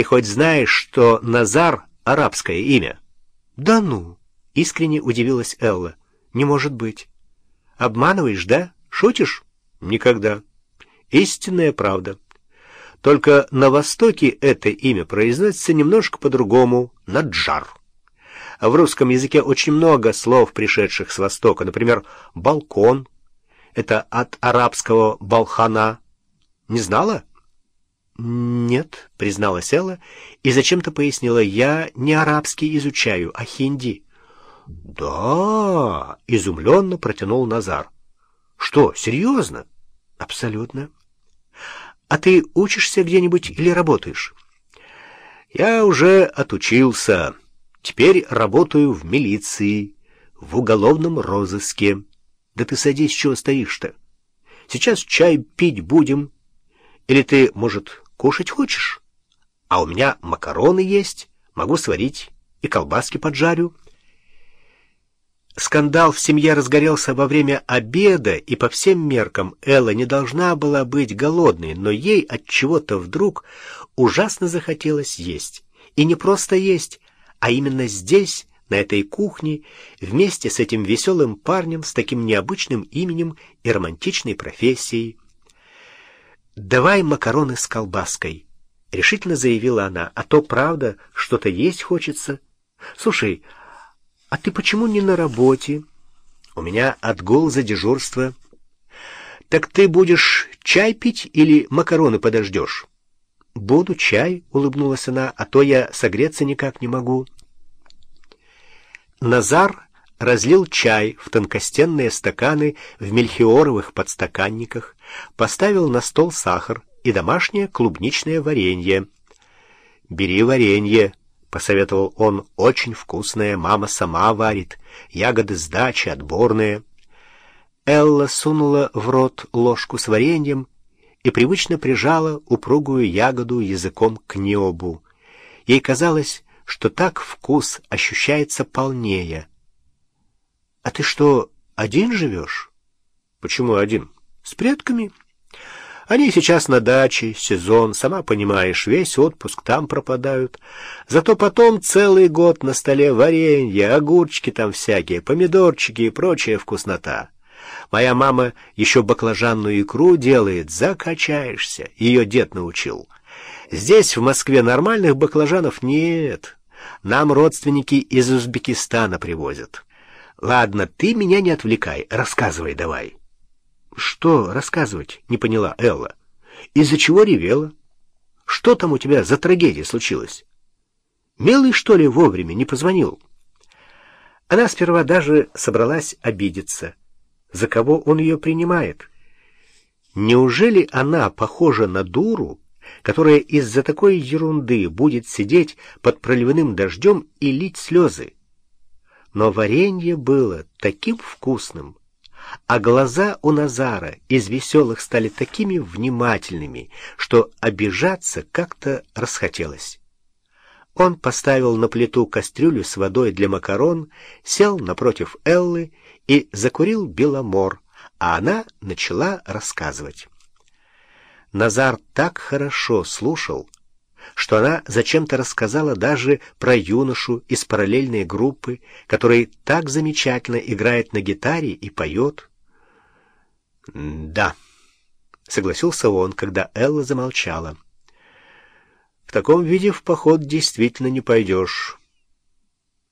Ты хоть знаешь, что Назар — арабское имя? Да ну! — искренне удивилась Элла. Не может быть. Обманываешь, да? Шутишь? Никогда. Истинная правда. Только на Востоке это имя произносится немножко по-другому — Наджар. В русском языке очень много слов, пришедших с Востока. Например, «балкон» — это от арабского «балхана». Не знала? «Нет», — призналась Элла, и зачем-то пояснила, «я не арабский изучаю, а хинди». «Да!» — изумленно протянул Назар. «Что, серьезно?» «Абсолютно». «А ты учишься где-нибудь или работаешь?» «Я уже отучился. Теперь работаю в милиции, в уголовном розыске. Да ты садись, чего стоишь-то? Сейчас чай пить будем. Или ты, может, кушать хочешь? А у меня макароны есть, могу сварить и колбаски поджарю». Скандал в семье разгорелся во время обеда, и по всем меркам Элла не должна была быть голодной, но ей от чего-то вдруг ужасно захотелось есть. И не просто есть, а именно здесь, на этой кухне, вместе с этим веселым парнем с таким необычным именем и романтичной профессией. «Давай макароны с колбаской», — решительно заявила она, — «а то, правда, что-то есть хочется. Слушай, «А ты почему не на работе?» «У меня отгул за дежурство». «Так ты будешь чай пить или макароны подождешь?» «Буду чай», — улыбнулась она, — «а то я согреться никак не могу». Назар разлил чай в тонкостенные стаканы в мельхиоровых подстаканниках, поставил на стол сахар и домашнее клубничное варенье. «Бери варенье», — посоветовал он, — очень вкусная, мама сама варит, ягоды с дачи, отборные. Элла сунула в рот ложку с вареньем и привычно прижала упругую ягоду языком к небу. Ей казалось, что так вкус ощущается полнее. — А ты что, один живешь? — Почему один? — С предками. — они сейчас на даче, сезон, сама понимаешь, весь отпуск там пропадают. Зато потом целый год на столе варенье, огурчики там всякие, помидорчики и прочая вкуснота. Моя мама еще баклажанную икру делает, закачаешься, ее дед научил. Здесь, в Москве, нормальных баклажанов нет. Нам родственники из Узбекистана привозят. Ладно, ты меня не отвлекай, рассказывай давай. «Что рассказывать?» — не поняла Элла. «Из-за чего ревела? Что там у тебя за трагедия случилась? Милый, что ли, вовремя не позвонил?» Она сперва даже собралась обидеться. За кого он ее принимает? Неужели она похожа на дуру, которая из-за такой ерунды будет сидеть под проливным дождем и лить слезы? Но варенье было таким вкусным, а глаза у Назара из веселых стали такими внимательными, что обижаться как-то расхотелось. Он поставил на плиту кастрюлю с водой для макарон, сел напротив Эллы и закурил беломор, а она начала рассказывать. Назар так хорошо слушал, что она зачем-то рассказала даже про юношу из параллельной группы, который так замечательно играет на гитаре и поет. «Да», — согласился он, когда Элла замолчала. «В таком виде в поход действительно не пойдешь.